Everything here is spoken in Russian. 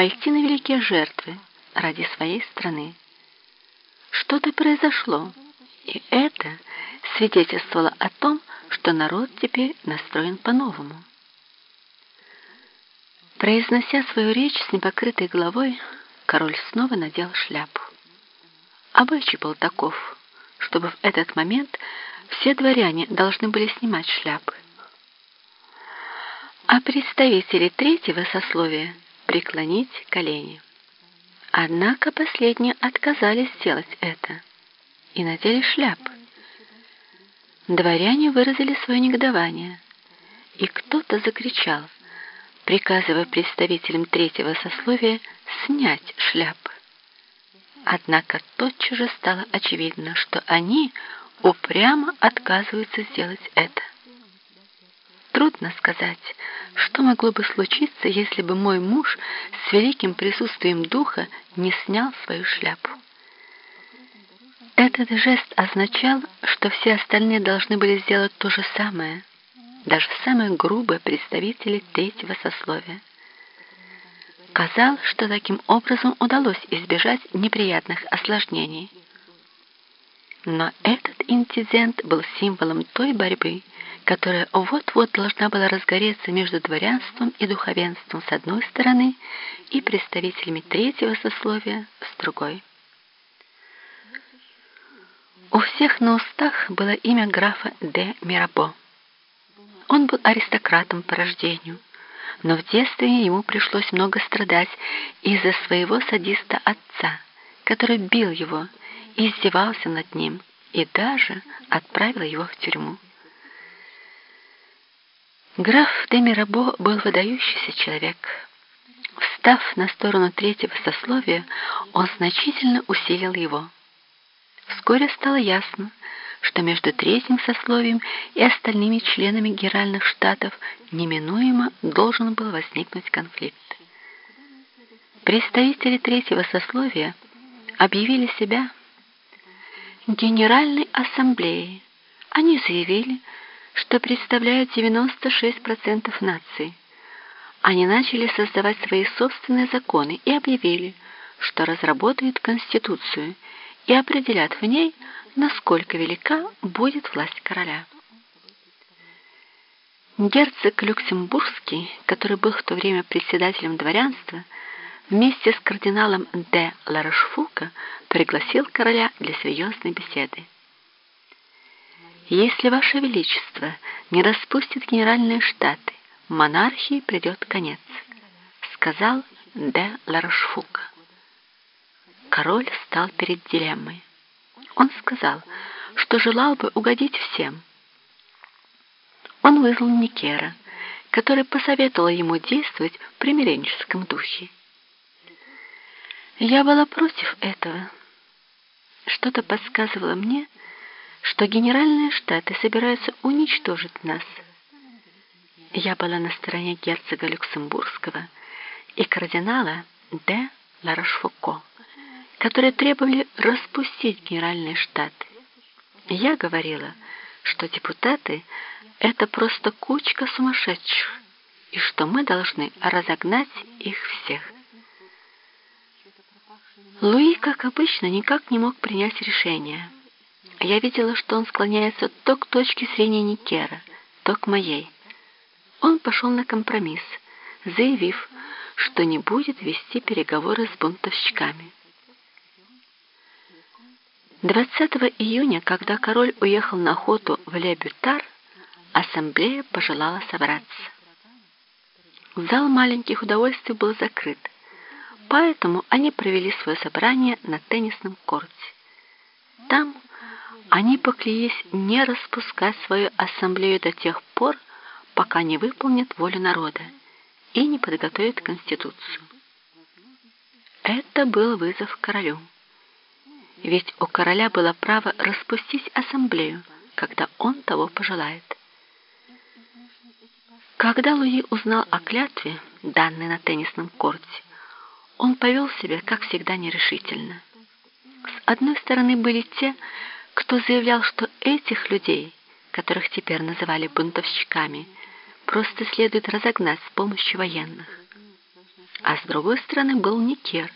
пойти на великие жертвы ради своей страны. Что-то произошло, и это свидетельствовало о том, что народ теперь настроен по-новому. Произнося свою речь с непокрытой головой, король снова надел шляпу. Обычай был таков, чтобы в этот момент все дворяне должны были снимать шляпы. А представители третьего сословия преклонить колени. Однако последние отказались сделать это и надели шляпы. Дворяне выразили свое негодование, и кто-то закричал, приказывая представителям третьего сословия снять шляпы. Однако тотчас же стало очевидно, что они упрямо отказываются сделать это. Трудно сказать, что могло бы случиться, если бы мой муж с великим присутствием духа не снял свою шляпу. Этот жест означал, что все остальные должны были сделать то же самое, даже самые грубые представители третьего сословия. Казалось, что таким образом удалось избежать неприятных осложнений. Но этот инцидент был символом той борьбы, которая вот-вот должна была разгореться между дворянством и духовенством с одной стороны и представителями третьего сословия с другой. У всех на устах было имя графа де Мирабо. Он был аристократом по рождению, но в детстве ему пришлось много страдать из-за своего садиста отца, который бил его, издевался над ним и даже отправил его в тюрьму. Граф де Мирабо был выдающийся человек. Встав на сторону третьего сословия, он значительно усилил его. Вскоре стало ясно, что между третьим сословием и остальными членами Генеральных Штатов неминуемо должен был возникнуть конфликт. Представители третьего сословия объявили себя Генеральной Ассамблеей. Они заявили, что представляют 96% нации. Они начали создавать свои собственные законы и объявили, что разработают Конституцию и определят в ней, насколько велика будет власть короля. Герцог Люксембургский, который был в то время председателем дворянства, вместе с кардиналом де Ларошфука пригласил короля для серьезной беседы. «Если Ваше Величество не распустит генеральные штаты, монархии придет конец», сказал де Ларошфук. Король стал перед дилеммой. Он сказал, что желал бы угодить всем. Он вызвал Никера, который посоветовал ему действовать в примиренческом духе. Я была против этого. Что-то подсказывало мне, что генеральные штаты собираются уничтожить нас. Я была на стороне герцога Люксембургского и кардинала де Ларошфуко которые требовали распустить генеральные штаты. Я говорила, что депутаты – это просто кучка сумасшедших, и что мы должны разогнать их всех. Луи, как обычно, никак не мог принять решение. Я видела, что он склоняется то к точке зрения Никера, то к моей. Он пошел на компромисс, заявив, что не будет вести переговоры с бунтовщиками. 20 июня, когда король уехал на охоту в Лебютар, ассамблея пожелала собраться. Зал маленьких удовольствий был закрыт, поэтому они провели свое собрание на теннисном корте. Там они поклялись не распускать свою ассамблею до тех пор, пока не выполнят волю народа и не подготовят Конституцию. Это был вызов королю ведь у короля было право распустить ассамблею, когда он того пожелает. Когда Луи узнал о клятве, данной на теннисном корте, он повел себя, как всегда, нерешительно. С одной стороны были те, кто заявлял, что этих людей, которых теперь называли бунтовщиками, просто следует разогнать с помощью военных. а с другой стороны был Никер,